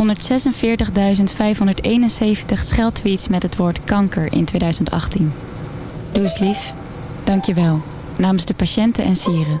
146.571 scheldtweets met het woord kanker in 2018. Doe eens lief. Dank je wel. Namens de patiënten en sieren.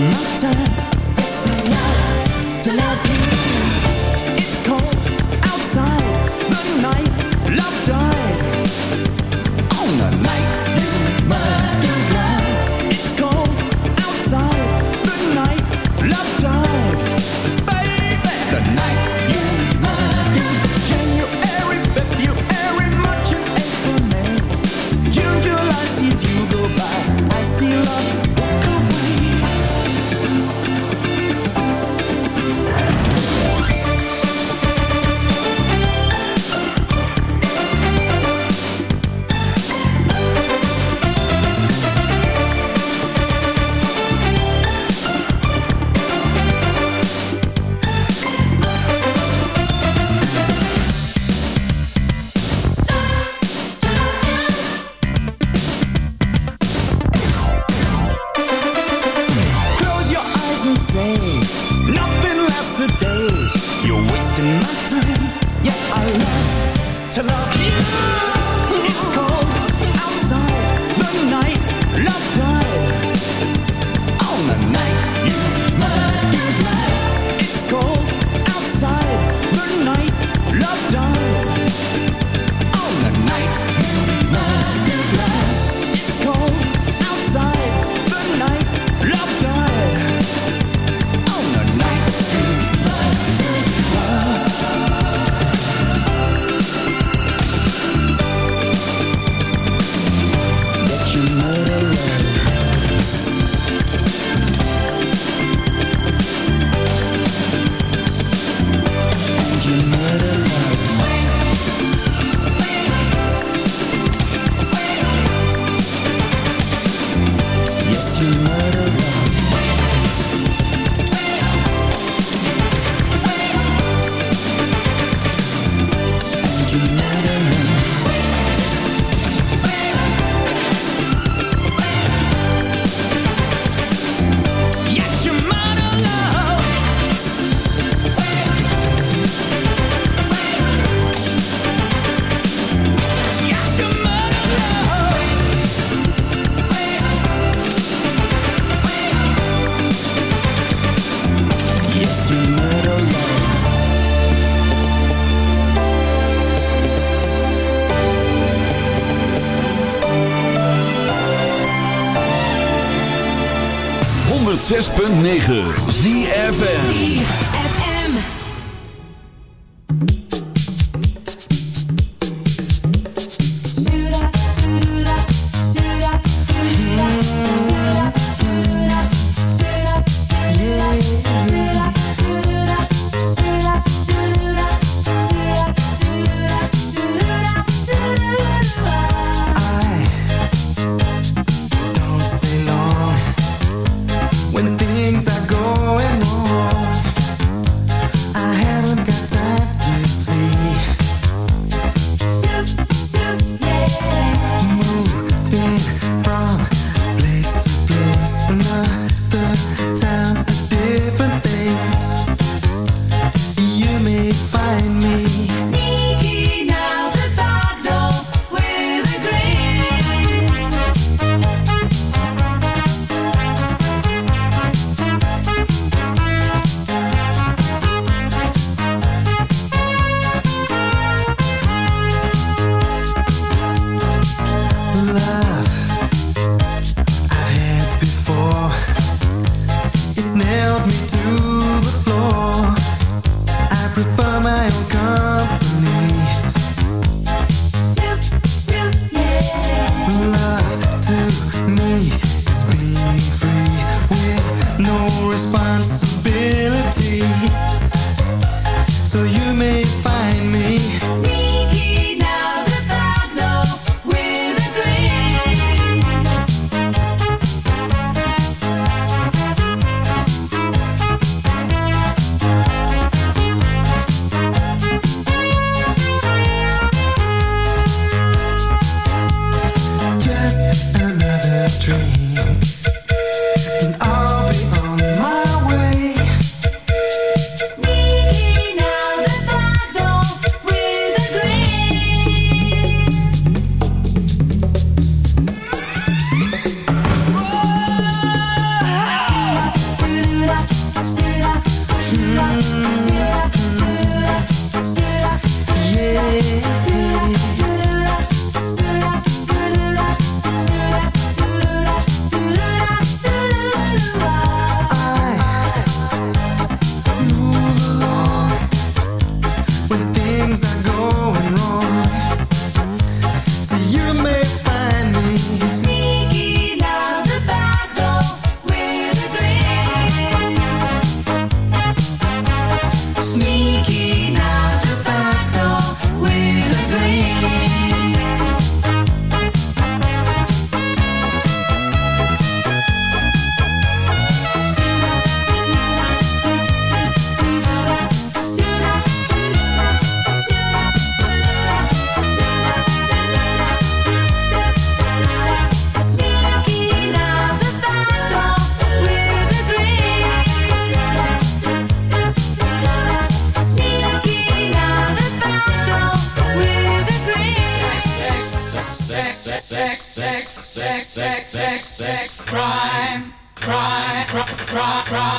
my time.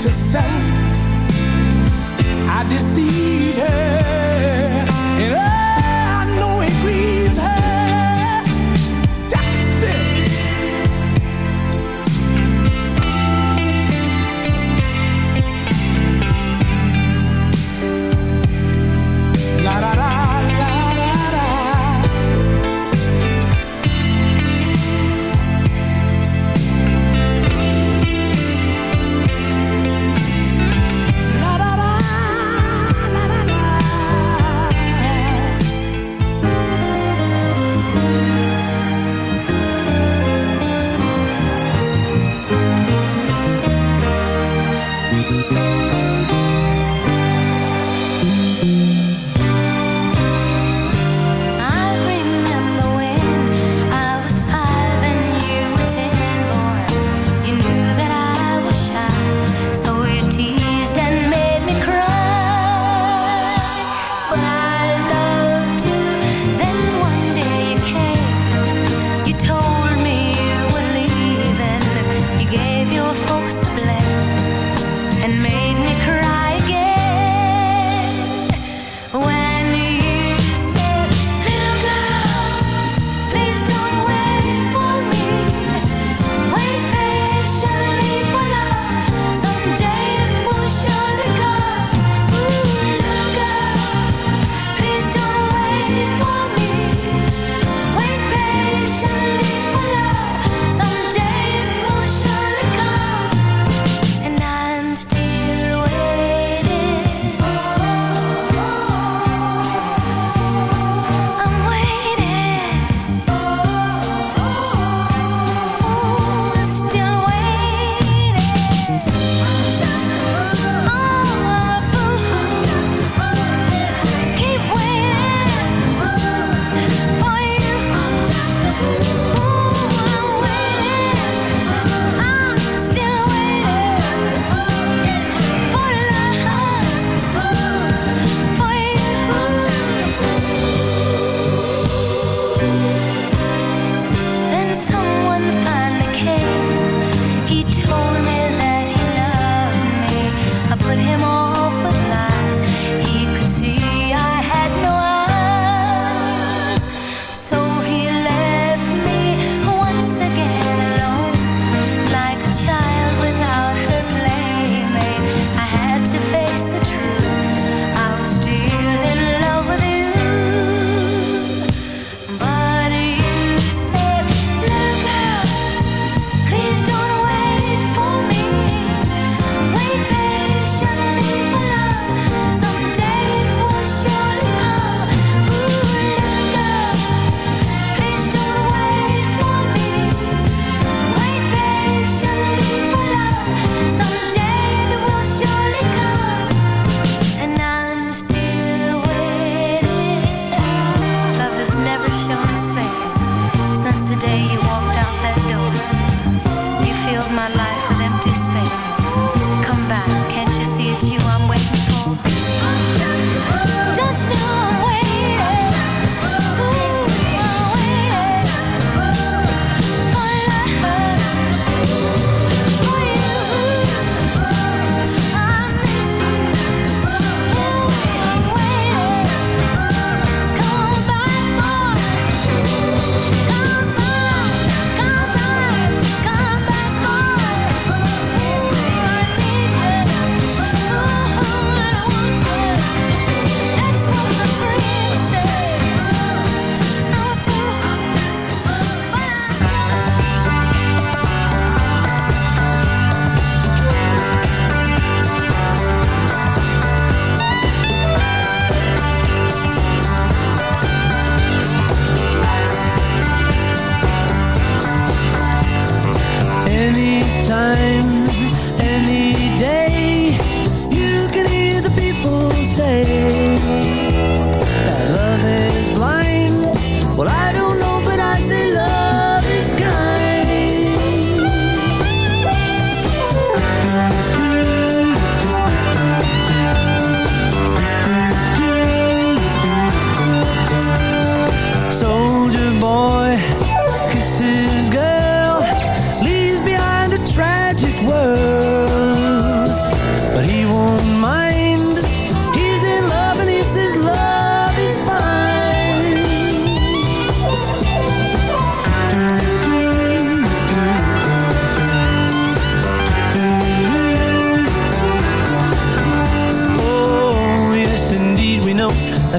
to say I deceived her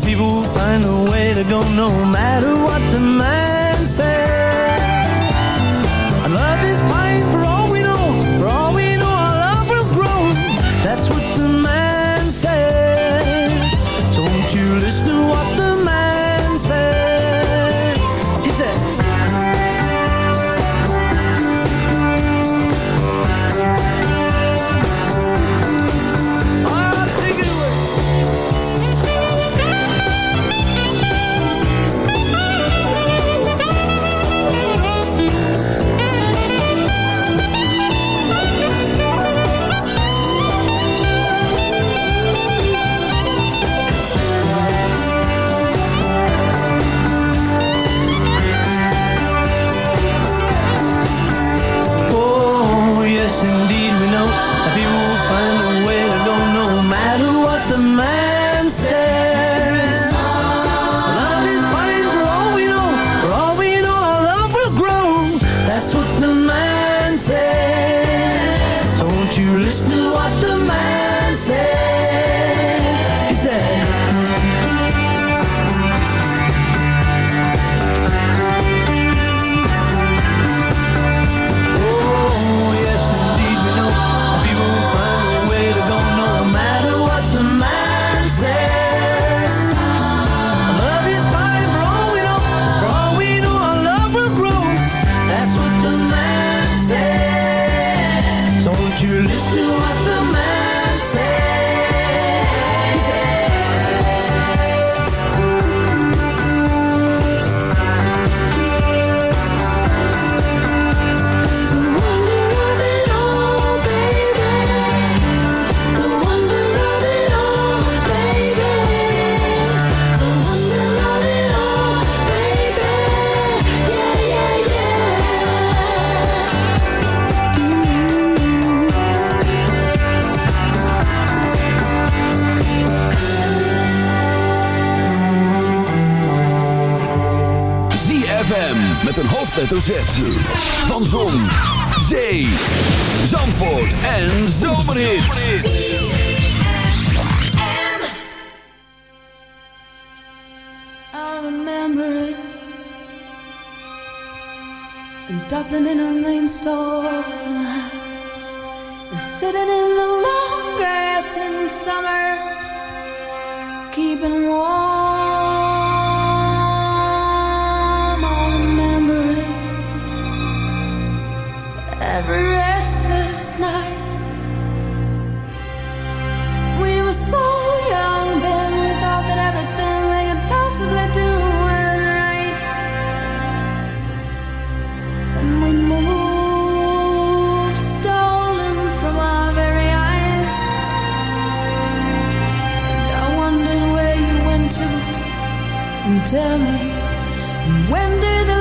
people find a way to go no matter what the matter And tell me, when do the